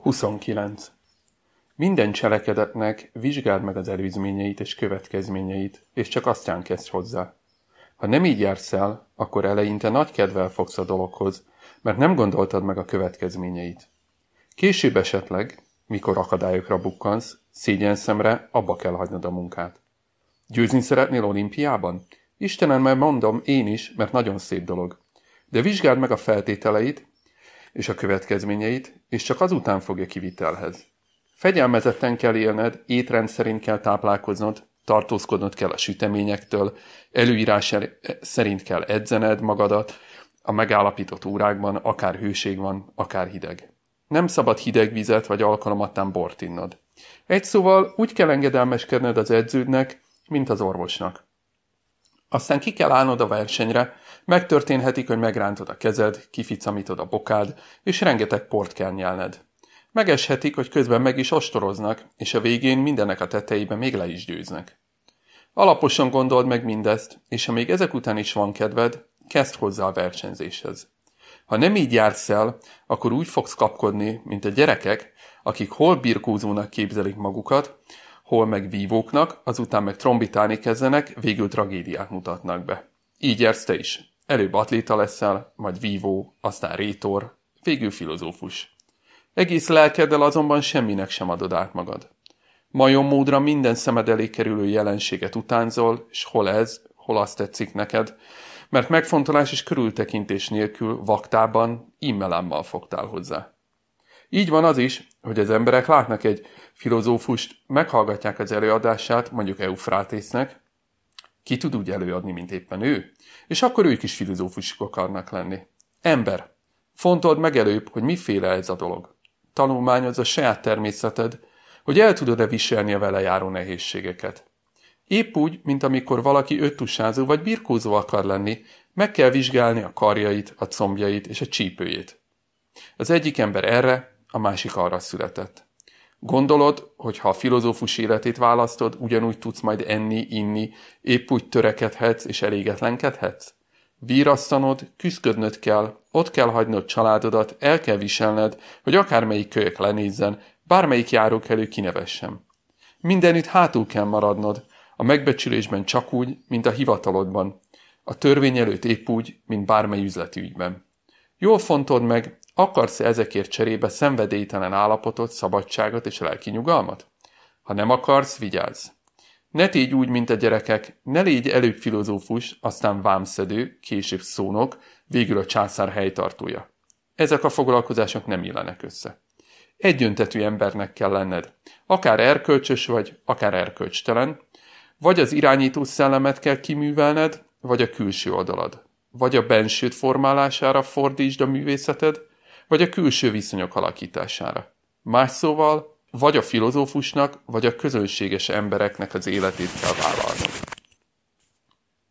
29. Minden cselekedetnek vizsgáld meg az előzményeit és következményeit, és csak aztán kezdj hozzá. Ha nem így jársz el, akkor eleinte nagy kedvel fogsz a dologhoz, mert nem gondoltad meg a következményeit. Később esetleg, mikor akadályokra bukkansz, szégyen szemre abba kell hagynod a munkát. Győzni szeretnél olimpiában? Istenem, mert mondom én is, mert nagyon szép dolog. De vizsgáld meg a feltételeit, és a következményeit, és csak azután fogja kivitelhez. Fegyelmezetten kell élned, étrend szerint kell táplálkoznod, tartózkodnod kell a süteményektől, előírás szerint kell edzened magadat, a megállapított órákban akár hőség van, akár hideg. Nem szabad hideg vizet vagy alkalomattán bort innod. Egy szóval úgy kell engedelmeskedned az edződnek, mint az orvosnak. Aztán ki kell állnod a versenyre, megtörténhetik, hogy megrántod a kezed, kificamítod a bokád, és rengeteg port kell nyelned. Megeshetik, hogy közben meg is ostoroznak, és a végén mindenek a tetejében még le is győznek. Alaposan gondold meg mindezt, és ha még ezek után is van kedved, kezd hozzá a versenyzéshez. Ha nem így jársz el, akkor úgy fogsz kapkodni, mint a gyerekek, akik hol birkózónak képzelik magukat, hol meg vívóknak, azután meg trombitálni kezdenek, végül tragédiát mutatnak be. Így jársz te is. Előbb atléta leszel, majd vívó, aztán rétor, végül filozófus. Egész lelkeddel azonban semminek sem adod át magad. Majom módra minden szemed elé kerülő jelenséget utánzol, és hol ez, hol azt tetszik neked, mert megfontolás és körültekintés nélkül vaktában, immelámmal fogtál hozzá. Így van az is, hogy az emberek látnak egy filozófust, meghallgatják az előadását, mondjuk Eufrátésznek, ki tud úgy előadni, mint éppen ő, és akkor ők is filozófusok akarnak lenni. Ember, fontold meg előbb, hogy miféle ez a dolog. Tanulmányozz a saját természeted, hogy el tudod-e viselni a vele járó nehézségeket. Épp úgy, mint amikor valaki öttusázó vagy birkózó akar lenni, meg kell vizsgálni a karjait, a combjait és a csípőjét. Az egyik ember erre, a másik arra született. Gondolod, hogy ha a filozófus életét választod, ugyanúgy tudsz majd enni, inni, épp úgy törekedhetsz és elégetlenkedhetsz? Vírasztanod, küzdködnöd kell, ott kell hagynod családodat, el kell viselned, hogy akármelyik kölyök lenézzen, bármelyik járókelő kinevessem. Mindenütt hátul kell maradnod, a megbecsülésben csak úgy, mint a hivatalodban, a törvény előtt épp úgy, mint bármely üzleti ügyben. Jól fontold meg, Akarsz -e ezekért cserébe szenvedélytelen állapotot, szabadságot és lelki nyugalmat? Ha nem akarsz, vigyázz! Ne tégy úgy, mint a gyerekek, ne légy előbb filozófus, aztán vámszedő, később szónok, végül a császár helytartója. Ezek a foglalkozások nem illenek össze. Egyöntetű embernek kell lenned. Akár erkölcsös vagy, akár erkölcstelen, vagy az irányító szellemet kell kiművelned, vagy a külső oldalad. Vagy a bensőt formálására fordítsd a művészeted, vagy a külső viszonyok alakítására. Más szóval, vagy a filozófusnak, vagy a közönséges embereknek az életét kell vállalnod.